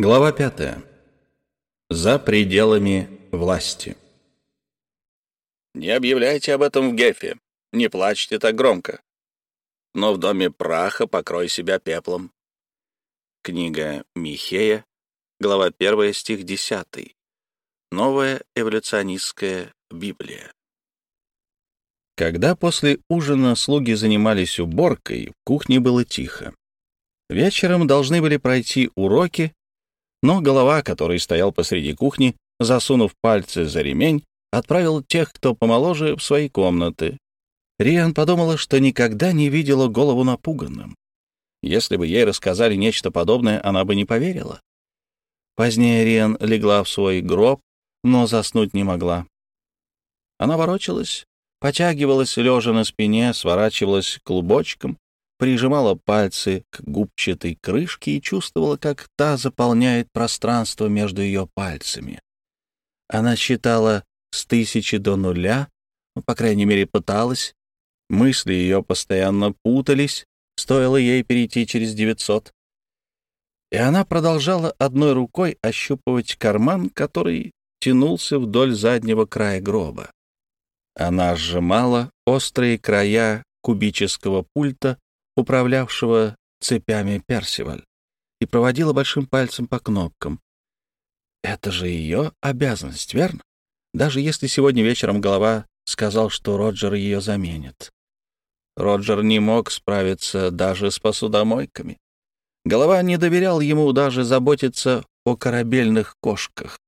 Глава пятая. За пределами власти. Не объявляйте об этом в Гефе. Не плачьте так громко. Но в доме праха покрой себя пеплом. Книга Михея, глава 1, стих 10. Новая эволюционистская Библия. Когда после ужина слуги занимались уборкой, в кухне было тихо. Вечером должны были пройти уроки, но голова, который стоял посреди кухни, засунув пальцы за ремень, отправил тех, кто помоложе, в свои комнаты. Риан подумала, что никогда не видела голову напуганным. Если бы ей рассказали нечто подобное, она бы не поверила. Позднее Риан легла в свой гроб, но заснуть не могла. Она ворочалась, потягивалась, лежа на спине, сворачивалась клубочком, прижимала пальцы к губчатой крышке и чувствовала, как та заполняет пространство между ее пальцами. Она считала с тысячи до нуля, ну, по крайней мере, пыталась. Мысли ее постоянно путались, стоило ей перейти через девятьсот. И она продолжала одной рукой ощупывать карман, который тянулся вдоль заднего края гроба. Она сжимала острые края кубического пульта, управлявшего цепями Персиваль, и проводила большим пальцем по кнопкам. Это же ее обязанность, верно? Даже если сегодня вечером голова сказал, что Роджер ее заменит. Роджер не мог справиться даже с посудомойками. Голова не доверял ему даже заботиться о корабельных кошках.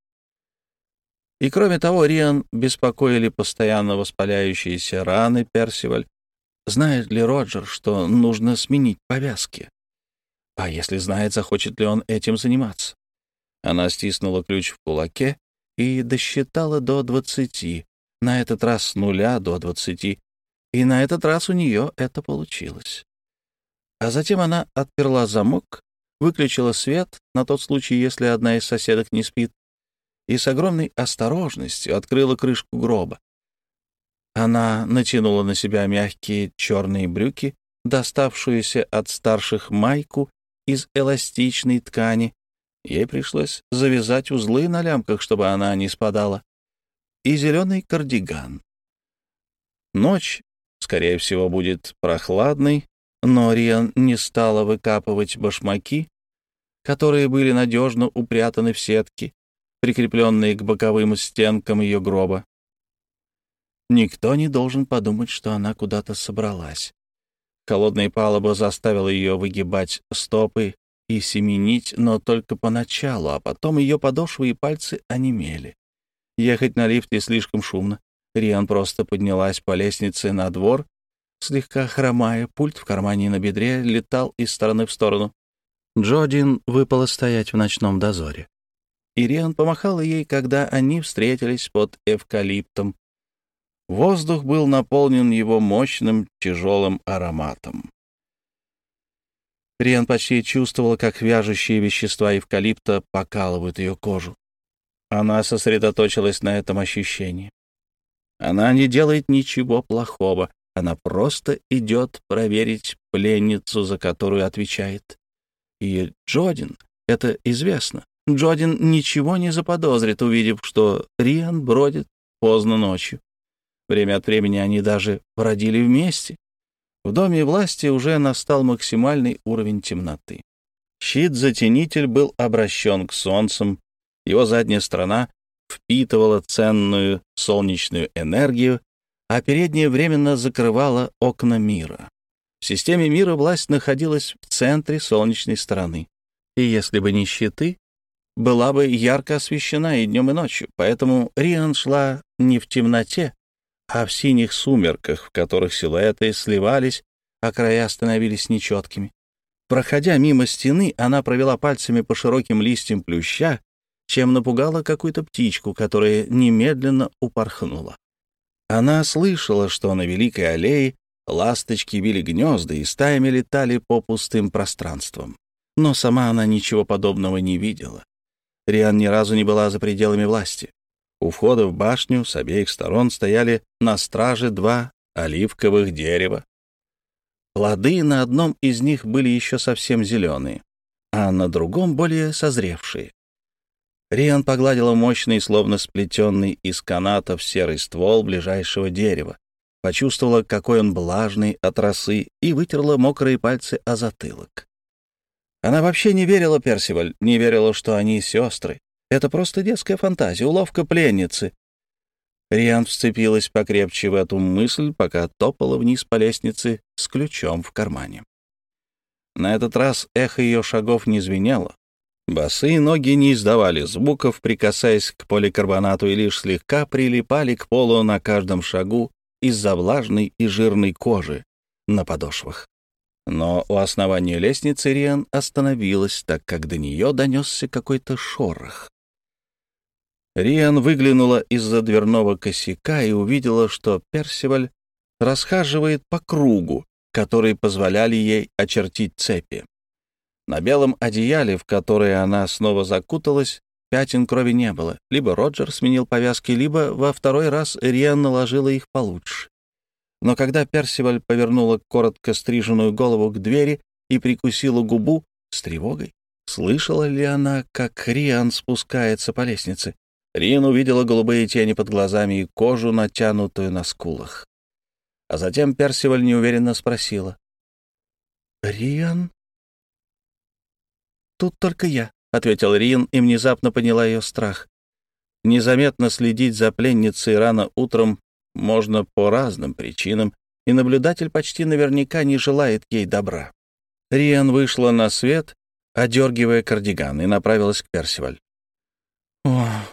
И кроме того, Риан беспокоили постоянно воспаляющиеся раны Персиваль, Знает ли Роджер, что нужно сменить повязки? А если знает, захочет ли он этим заниматься? Она стиснула ключ в кулаке и досчитала до двадцати, на этот раз с нуля до двадцати, и на этот раз у нее это получилось. А затем она отперла замок, выключила свет на тот случай, если одна из соседок не спит, и с огромной осторожностью открыла крышку гроба. Она натянула на себя мягкие черные брюки, доставшуюся от старших майку из эластичной ткани. Ей пришлось завязать узлы на лямках, чтобы она не спадала. И зеленый кардиган. Ночь, скорее всего, будет прохладной, но Риан не стала выкапывать башмаки, которые были надежно упрятаны в сетки, прикрепленные к боковым стенкам ее гроба. Никто не должен подумать, что она куда-то собралась. Холодная палуба заставила ее выгибать стопы и семенить, но только поначалу, а потом ее подошвы и пальцы онемели. Ехать на лифте слишком шумно. Риан просто поднялась по лестнице на двор, слегка хромая, пульт в кармане на бедре летал из стороны в сторону. Джодин выпало стоять в ночном дозоре. Ириан помахала ей, когда они встретились под эвкалиптом, Воздух был наполнен его мощным тяжелым ароматом. Риан почти чувствовала, как вяжущие вещества эвкалипта покалывают ее кожу. Она сосредоточилась на этом ощущении. Она не делает ничего плохого, она просто идет проверить пленницу, за которую отвечает. И Джодин, это известно, Джодин ничего не заподозрит, увидев, что Риан бродит поздно ночью. Время от времени они даже бродили вместе. В доме власти уже настал максимальный уровень темноты. Щит-затенитель был обращен к солнцам, его задняя сторона впитывала ценную солнечную энергию, а передняя временно закрывала окна мира. В системе мира власть находилась в центре солнечной стороны. И если бы не щиты, была бы ярко освещена и днем, и ночью. Поэтому Риан шла не в темноте, а в синих сумерках, в которых силуэты сливались, а края становились нечеткими. Проходя мимо стены, она провела пальцами по широким листьям плюща, чем напугала какую-то птичку, которая немедленно упорхнула. Она слышала, что на Великой аллее ласточки били гнезда и стаями летали по пустым пространствам. Но сама она ничего подобного не видела. Риан ни разу не была за пределами власти. У входа в башню с обеих сторон стояли на страже два оливковых дерева. Плоды на одном из них были еще совсем зеленые. а на другом более созревшие. Риан погладила мощный, словно сплетенный из канатов серый ствол ближайшего дерева, почувствовала, какой он влажный от росы, и вытерла мокрые пальцы о затылок. Она вообще не верила Персиваль, не верила, что они сестры. Это просто детская фантазия, уловка пленницы. Риан вцепилась покрепче в эту мысль, пока топала вниз по лестнице с ключом в кармане. На этот раз эхо ее шагов не звенело. Босые ноги не издавали звуков, прикасаясь к поликарбонату, и лишь слегка прилипали к полу на каждом шагу из-за влажной и жирной кожи на подошвах. Но у основания лестницы Риан остановилась, так как до нее донесся какой-то шорох. Риан выглянула из-за дверного косяка и увидела, что Персиваль расхаживает по кругу, который позволяли ей очертить цепи. На белом одеяле, в которое она снова закуталась, пятен крови не было. Либо Роджер сменил повязки, либо во второй раз Риан наложила их получше. Но когда Персиваль повернула коротко стриженную голову к двери и прикусила губу с тревогой, слышала ли она, как Риан спускается по лестнице? Риан увидела голубые тени под глазами и кожу, натянутую на скулах. А затем Персиваль неуверенно спросила. «Риан?» «Тут только я», — ответил Риан и внезапно поняла ее страх. Незаметно следить за пленницей рано утром можно по разным причинам, и наблюдатель почти наверняка не желает ей добра. Риан вышла на свет, одергивая кардиган, и направилась к Персиваль.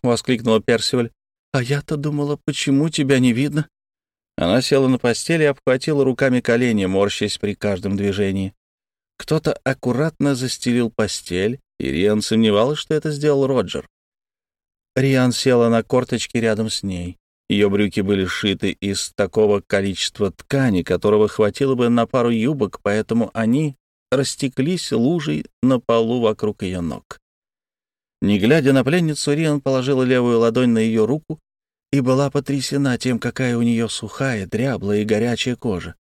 Воскликнула Персиваль. «А я-то думала, почему тебя не видно?» Она села на постели и обхватила руками колени, морщась при каждом движении. Кто-то аккуратно застелил постель, и Риан сомневалась, что это сделал Роджер. Риан села на корточки рядом с ней. Ее брюки были сшиты из такого количества ткани, которого хватило бы на пару юбок, поэтому они растеклись лужей на полу вокруг ее ног. Не глядя на пленницу, Риан положила левую ладонь на ее руку и была потрясена тем, какая у нее сухая, дряблая и горячая кожа.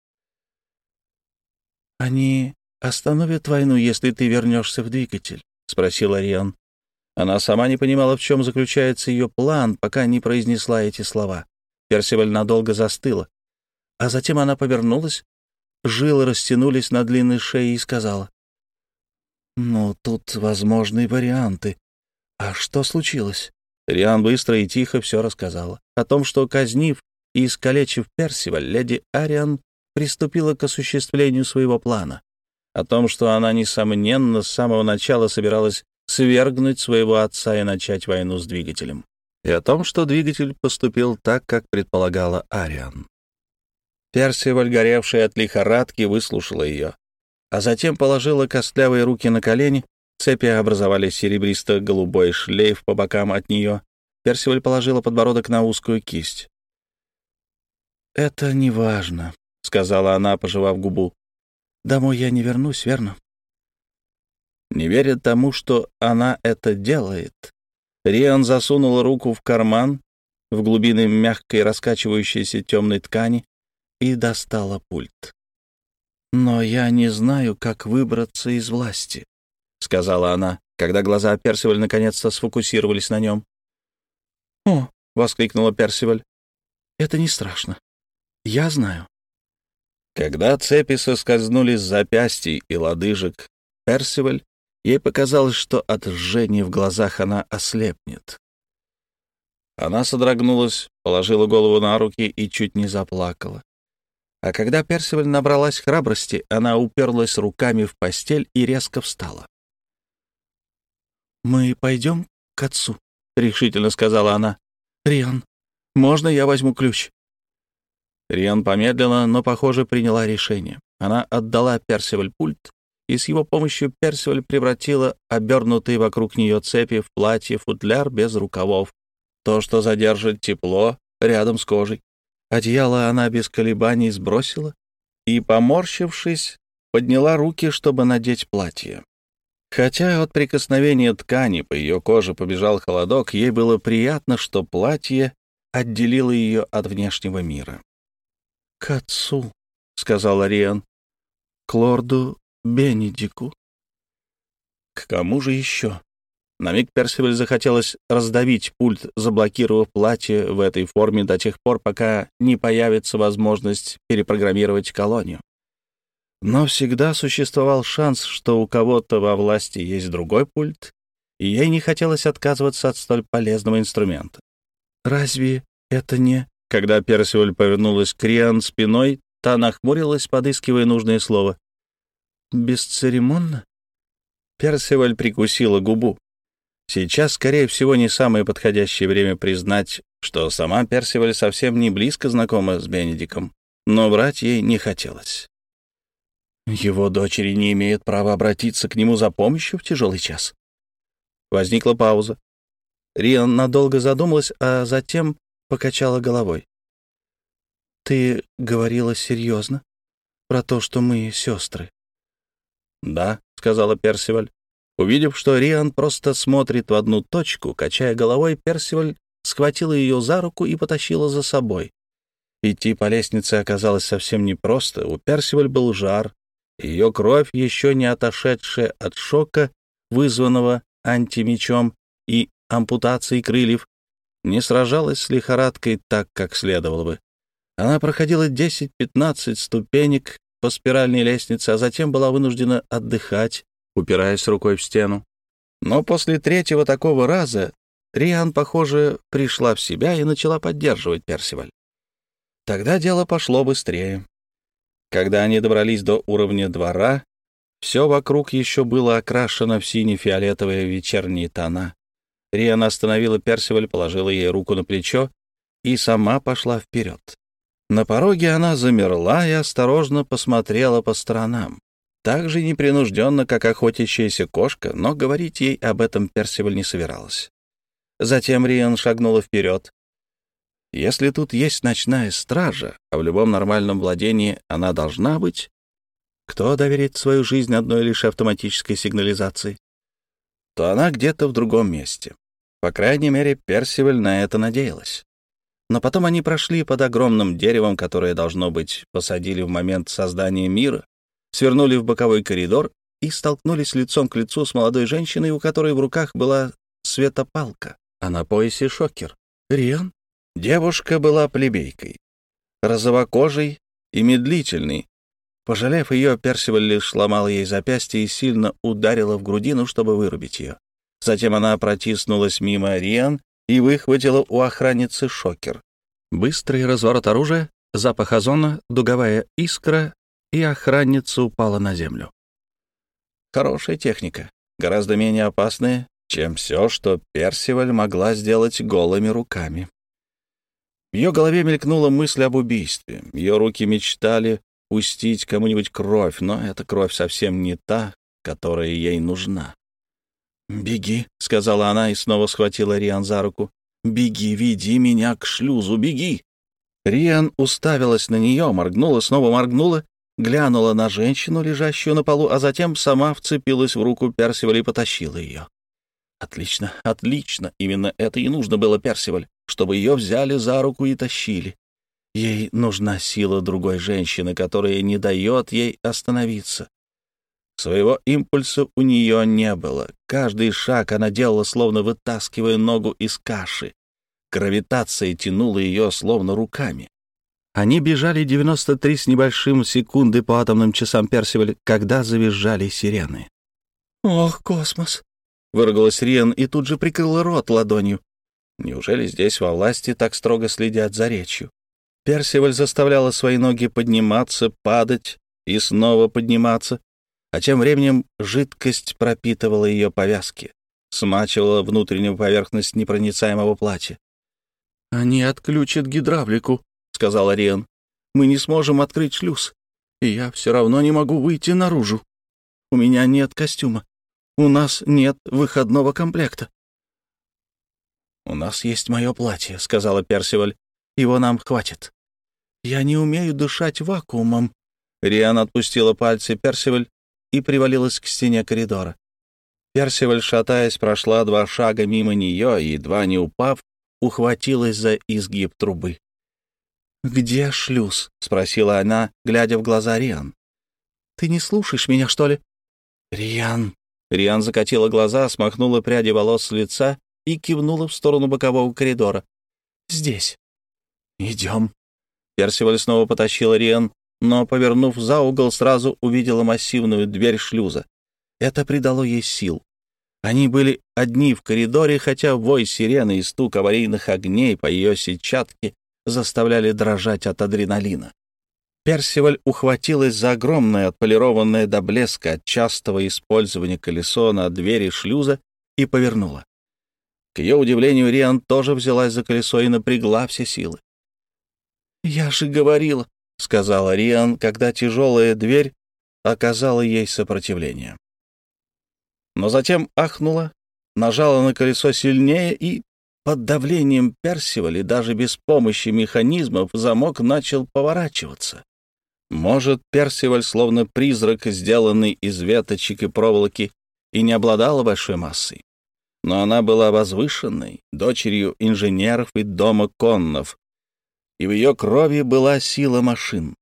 «Они остановят войну, если ты вернешься в двигатель?» — спросила Риан. Она сама не понимала, в чем заключается ее план, пока не произнесла эти слова. Персиваль надолго застыла. А затем она повернулась, жилы растянулись на длинной шее и сказала. «Ну, тут возможны варианты. А что случилось?» Риан быстро и тихо все рассказала. О том, что, казнив и искалечив Персиваль, леди Ариан приступила к осуществлению своего плана. О том, что она, несомненно, с самого начала собиралась свергнуть своего отца и начать войну с двигателем. И о том, что двигатель поступил так, как предполагала Ариан. Персиваль, горевшая от лихорадки, выслушала ее, а затем положила костлявые руки на колени, цепи образовали серебристо-голубой шлейф по бокам от нее. Персиваль положила подбородок на узкую кисть. «Это не важно», — сказала она, пожевав губу. «Домой я не вернусь, верно?» Не веря тому, что она это делает, Риан засунула руку в карман в глубины мягкой раскачивающейся темной ткани и достала пульт. «Но я не знаю, как выбраться из власти», — сказала она, когда глаза Персиваль наконец-то сфокусировались на нем. «О!» — воскликнула Персиваль. «Это не страшно. Я знаю». Когда цепи соскользнули с запястий и лодыжек, Персиваль Ей показалось, что от жжения в глазах она ослепнет. Она содрогнулась, положила голову на руки и чуть не заплакала. А когда Персиваль набралась храбрости, она уперлась руками в постель и резко встала. «Мы пойдем к отцу», — решительно сказала она. «Риан, можно я возьму ключ?» Риан помедлила, но, похоже, приняла решение. Она отдала Персиваль пульт, и с его помощью Персиваль превратила обернутые вокруг нее цепи в платье-футляр без рукавов, то, что задержит тепло рядом с кожей. Одеяло она без колебаний сбросила и, поморщившись, подняла руки, чтобы надеть платье. Хотя от прикосновения ткани по ее коже побежал холодок, ей было приятно, что платье отделило ее от внешнего мира. — К отцу, — сказала Риан, — к лорду Бенедику. К кому же еще? На миг Персиваль захотелось раздавить пульт, заблокировав платье в этой форме до тех пор, пока не появится возможность перепрограммировать колонию. Но всегда существовал шанс, что у кого-то во власти есть другой пульт, и ей не хотелось отказываться от столь полезного инструмента. «Разве это не...» Когда Персиваль повернулась к Риан спиной, та нахмурилась, подыскивая нужное слово. «Бесцеремонно?» Персиваль прикусила губу. Сейчас, скорее всего, не самое подходящее время признать, что сама Персиваль совсем не близко знакома с Бенедиком, но врать ей не хотелось. Его дочери не имеют права обратиться к нему за помощью в тяжелый час. Возникла пауза. Риан надолго задумалась, а затем покачала головой. «Ты говорила серьезно? Про то, что мы сестры?» «Да», — сказала Персиваль. Увидев, что Риан просто смотрит в одну точку, качая головой, Персиваль схватила ее за руку и потащила за собой. Идти по лестнице оказалось совсем непросто. У Персиваль был жар. Ее кровь, еще не отошедшая от шока, вызванного антимечом и ампутацией крыльев, не сражалась с лихорадкой так, как следовало бы. Она проходила 10-15 ступенек по спиральной лестнице, а затем была вынуждена отдыхать, упираясь рукой в стену. Но после третьего такого раза Риан, похоже, пришла в себя и начала поддерживать Персиваль. Тогда дело пошло быстрее. Когда они добрались до уровня двора, все вокруг еще было окрашено в сине-фиолетовые вечерние тона. Риан остановила Персиваль, положила ей руку на плечо и сама пошла вперед. На пороге она замерла и осторожно посмотрела по сторонам так же непринужденно, как охотящаяся кошка, но говорить ей об этом Персиваль не собиралась. Затем Риан шагнула вперед. Если тут есть ночная стража, а в любом нормальном владении она должна быть, кто доверит свою жизнь одной лишь автоматической сигнализации? То она где-то в другом месте. По крайней мере, Персиваль на это надеялась. Но потом они прошли под огромным деревом, которое, должно быть, посадили в момент создания мира, свернули в боковой коридор и столкнулись лицом к лицу с молодой женщиной, у которой в руках была светопалка, а на поясе шокер. Риан? Девушка была плебейкой, розовокожей и медлительной. Пожалев ее, Персиваль лишь сломал ей запястье и сильно ударила в грудину, чтобы вырубить ее. Затем она протиснулась мимо Риан и выхватила у охранницы шокер. Быстрый разворот оружия, запах озона, дуговая искра, и охранница упала на землю. Хорошая техника, гораздо менее опасная, чем все, что Персиваль могла сделать голыми руками. В ее голове мелькнула мысль об убийстве. Ее руки мечтали пустить кому-нибудь кровь, но эта кровь совсем не та, которая ей нужна. «Беги», — сказала она и снова схватила Риан за руку. «Беги, веди меня к шлюзу, беги!» Риан уставилась на нее, моргнула, снова моргнула глянула на женщину, лежащую на полу, а затем сама вцепилась в руку Персиваля и потащила ее. Отлично, отлично, именно это и нужно было Персиваль, чтобы ее взяли за руку и тащили. Ей нужна сила другой женщины, которая не дает ей остановиться. Своего импульса у нее не было. Каждый шаг она делала, словно вытаскивая ногу из каши. Гравитация тянула ее, словно руками. Они бежали 93 с небольшим секунды по атомным часам Персиваль, когда завизжали сирены. «Ох, космос!» — выругалась Риан и тут же прикрыла рот ладонью. Неужели здесь во власти так строго следят за речью? Персиваль заставляла свои ноги подниматься, падать и снова подниматься, а тем временем жидкость пропитывала ее повязки, смачивала внутреннюю поверхность непроницаемого платья. «Они отключат гидравлику», сказал Ариен. «Мы не сможем открыть шлюз, и я все равно не могу выйти наружу. У меня нет костюма. У нас нет выходного комплекта». «У нас есть мое платье», — сказала Персиваль. «Его нам хватит». «Я не умею дышать вакуумом». Риан отпустила пальцы Персиваль и привалилась к стене коридора. Персиваль, шатаясь, прошла два шага мимо нее и, едва не упав, ухватилась за изгиб трубы. «Где шлюз?» — спросила она, глядя в глаза Риан. «Ты не слушаешь меня, что ли?» «Риан!» Риан закатила глаза, смахнула пряди волос с лица и кивнула в сторону бокового коридора. «Здесь». «Идем». Персиваль снова потащила Риан, но, повернув за угол, сразу увидела массивную дверь шлюза. Это придало ей сил. Они были одни в коридоре, хотя вой сирены и стук аварийных огней по ее сетчатке заставляли дрожать от адреналина. Персиваль ухватилась за огромное, отполированное до блеска от частого использования колесо на двери шлюза и повернула. К ее удивлению, Риан тоже взялась за колесо и напрягла все силы. «Я же говорила», — сказала Риан, когда тяжелая дверь оказала ей сопротивление. Но затем ахнула, нажала на колесо сильнее и, под давлением Персивали, даже без помощи механизмов, замок начал поворачиваться. Может, Персиваль, словно призрак, сделанный из веточек и проволоки, и не обладала большой массой. Но она была возвышенной, дочерью инженеров и дома коннов, и в ее крови была сила машин.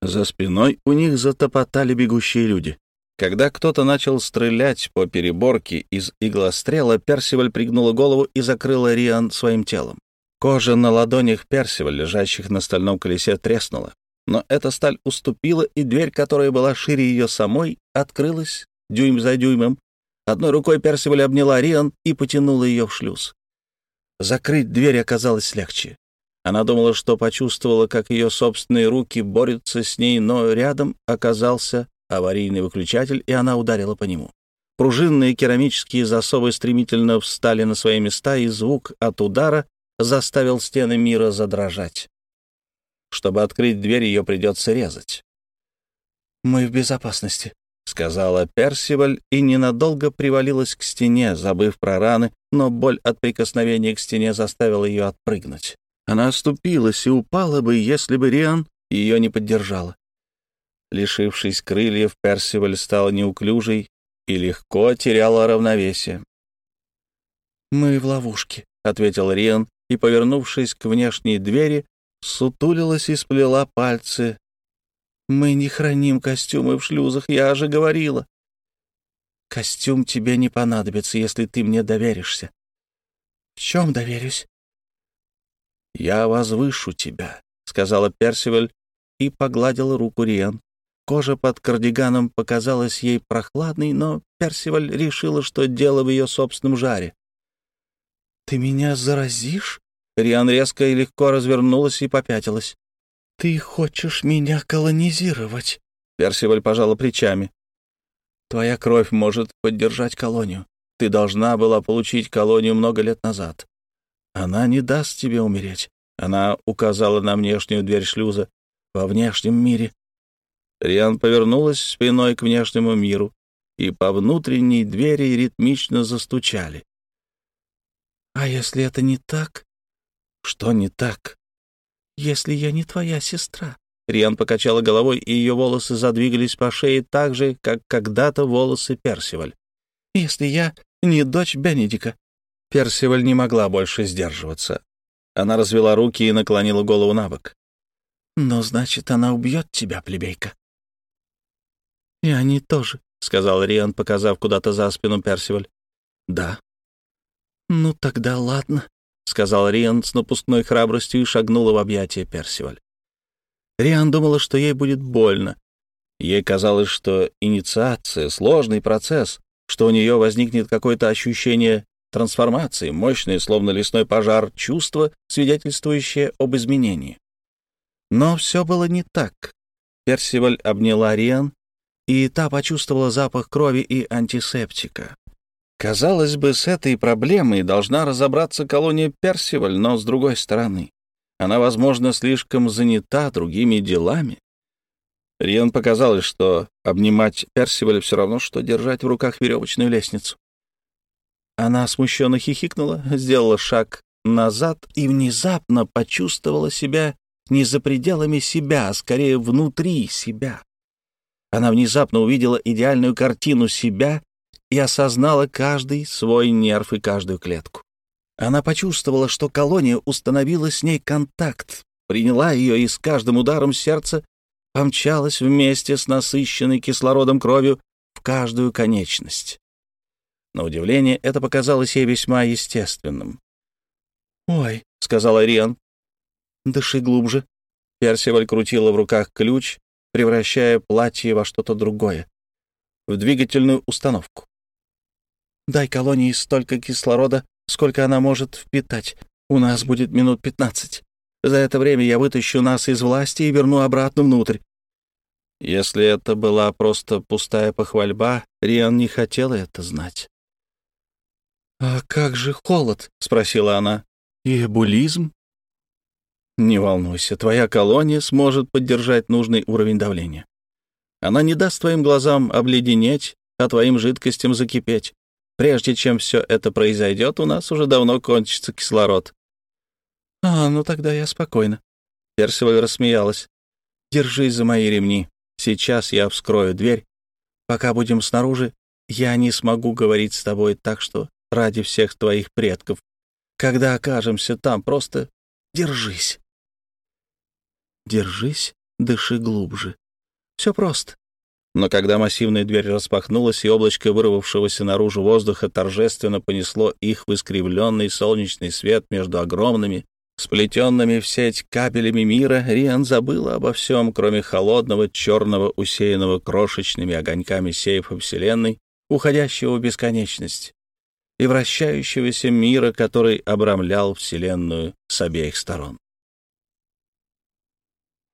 За спиной у них затопотали бегущие люди. Когда кто-то начал стрелять по переборке из иглострела, Персиваль пригнула голову и закрыла Риан своим телом. Кожа на ладонях Персиваль, лежащих на стальном колесе, треснула. Но эта сталь уступила, и дверь, которая была шире ее самой, открылась дюйм за дюймом. Одной рукой Персиваль обняла Риан и потянула ее в шлюз. Закрыть дверь оказалось легче. Она думала, что почувствовала, как ее собственные руки борются с ней, но рядом оказался аварийный выключатель, и она ударила по нему. Пружинные керамические засовы стремительно встали на свои места, и звук от удара заставил стены мира задрожать. Чтобы открыть дверь, ее придется резать. «Мы в безопасности», — сказала Персиваль и ненадолго привалилась к стене, забыв про раны, но боль от прикосновения к стене заставила ее отпрыгнуть. Она оступилась и упала бы, если бы Риан ее не поддержала. Лишившись крыльев, Персиваль стал неуклюжей и легко теряла равновесие. «Мы в ловушке», — ответил Риан, и, повернувшись к внешней двери, сутулилась и сплела пальцы. «Мы не храним костюмы в шлюзах, я же говорила». «Костюм тебе не понадобится, если ты мне доверишься». «В чем доверюсь?» «Я возвышу тебя», — сказала Персиваль и погладила руку Риан. Кожа под кардиганом показалась ей прохладной, но Персиваль решила, что дело в ее собственном жаре. «Ты меня заразишь?» Риан резко и легко развернулась и попятилась. «Ты хочешь меня колонизировать?» Персиваль пожала плечами. «Твоя кровь может поддержать колонию. Ты должна была получить колонию много лет назад. Она не даст тебе умереть». Она указала на внешнюю дверь шлюза. «Во внешнем мире Риан повернулась спиной к внешнему миру, и по внутренней двери ритмично застучали. «А если это не так?» «Что не так?» «Если я не твоя сестра?» Риан покачала головой, и ее волосы задвигались по шее так же, как когда-то волосы Персиваль. «Если я не дочь Бенедика?» Персиваль не могла больше сдерживаться. Она развела руки и наклонила голову на бок. «Но значит, она убьет тебя, плебейка?» «И они тоже», — сказал Риан, показав куда-то за спину Персиваль. «Да». «Ну тогда ладно», — сказал Риан с напускной храбростью и шагнула в объятия Персиваль. Риан думала, что ей будет больно. Ей казалось, что инициация — сложный процесс, что у нее возникнет какое-то ощущение трансформации, мощное, словно лесной пожар, чувство, свидетельствующее об изменении. Но все было не так. Персиваль обняла Риан, и та почувствовала запах крови и антисептика. Казалось бы, с этой проблемой должна разобраться колония Персиваль, но с другой стороны, она, возможно, слишком занята другими делами. Риан показалось, что обнимать Персиваль все равно, что держать в руках веревочную лестницу. Она смущенно хихикнула, сделала шаг назад и внезапно почувствовала себя не за пределами себя, а скорее внутри себя. Она внезапно увидела идеальную картину себя и осознала каждый свой нерв и каждую клетку. Она почувствовала, что колония установила с ней контакт, приняла ее и с каждым ударом сердца помчалась вместе с насыщенной кислородом кровью в каждую конечность. На удивление, это показалось ей весьма естественным. «Ой», — сказала Риан, — «дыши глубже». Персиваль крутила в руках ключ, превращая платье во что-то другое, в двигательную установку. «Дай колонии столько кислорода, сколько она может впитать. У нас будет минут пятнадцать. За это время я вытащу нас из власти и верну обратно внутрь. Если это была просто пустая похвальба, Риан не хотела это знать. «А как же холод?» — спросила она. «И эбулизм?» «Не волнуйся, твоя колония сможет поддержать нужный уровень давления. Она не даст твоим глазам обледенеть, а твоим жидкостям закипеть. Прежде чем все это произойдет, у нас уже давно кончится кислород». «А, ну тогда я спокойна». Персиваль рассмеялась. «Держись за мои ремни. Сейчас я вскрою дверь. Пока будем снаружи, я не смогу говорить с тобой, так что ради всех твоих предков, когда окажемся там, просто держись. Держись, дыши глубже. Все просто. Но когда массивная дверь распахнулась, и облачко вырвавшегося наружу воздуха торжественно понесло их в искривленный солнечный свет между огромными, Сплетенными в сеть капелями мира, Риан забыла обо всем, кроме холодного, черного, усеянного крошечными огоньками сейфа Вселенной, уходящего в бесконечность, и вращающегося мира, который обрамлял Вселенную с обеих сторон.